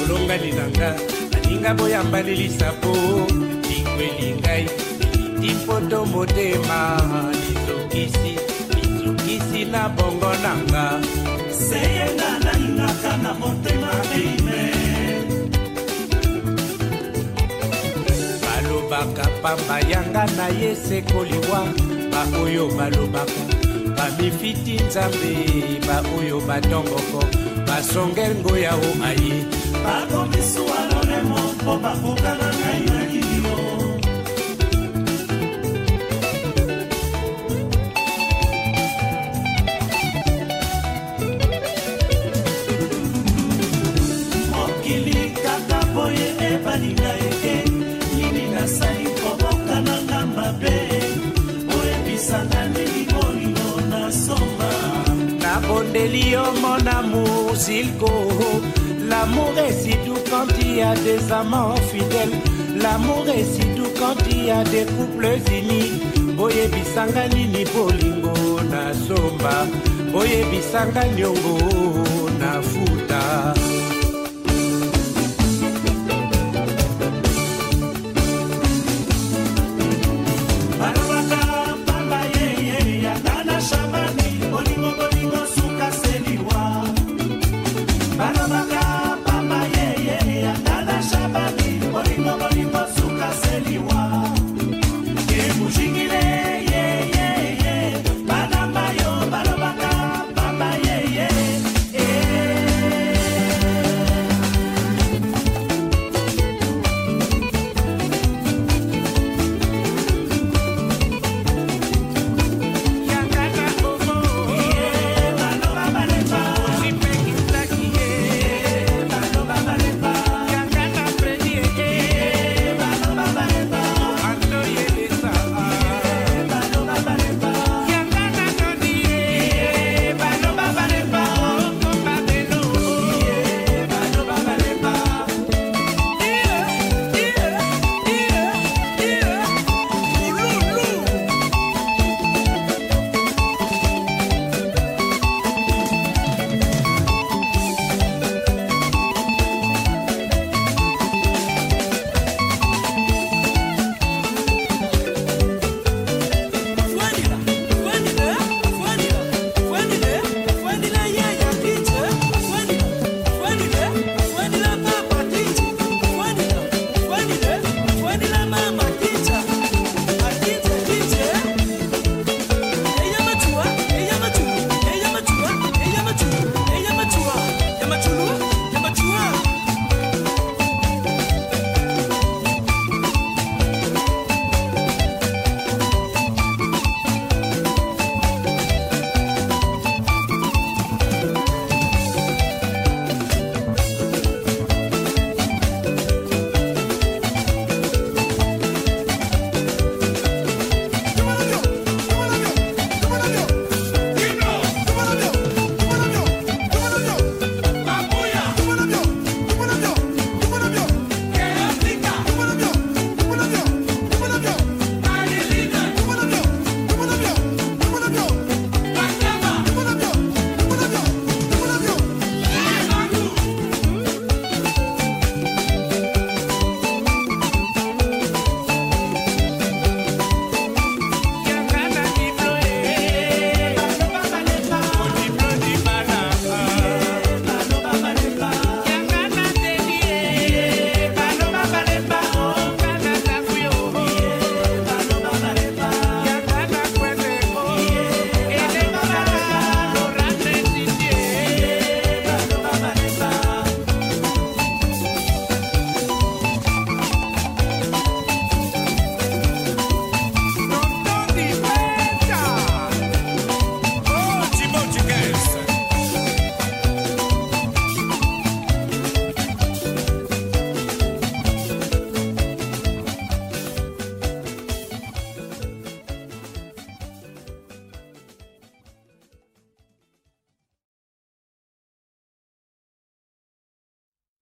olongali na nga nalinga boyambalelisa po likweli ngai eliti poto motema lizokisi lizokisi na bongo na nga seyenga nalingaka na motema ime pamba yanga na ye sekoliwa baoyo balobako bamifiti nzambe baoyo batongoko basonge ngo yao aye bakomisuwa lolemo mpo bakokana na yo baninga onde lio mon amour, go. L'amour est si doux quand il y a des amants fidèles. L'amour est si doux quand il y a des couples unis. bisanga nini bolingo na somba bisanga nyongo na futa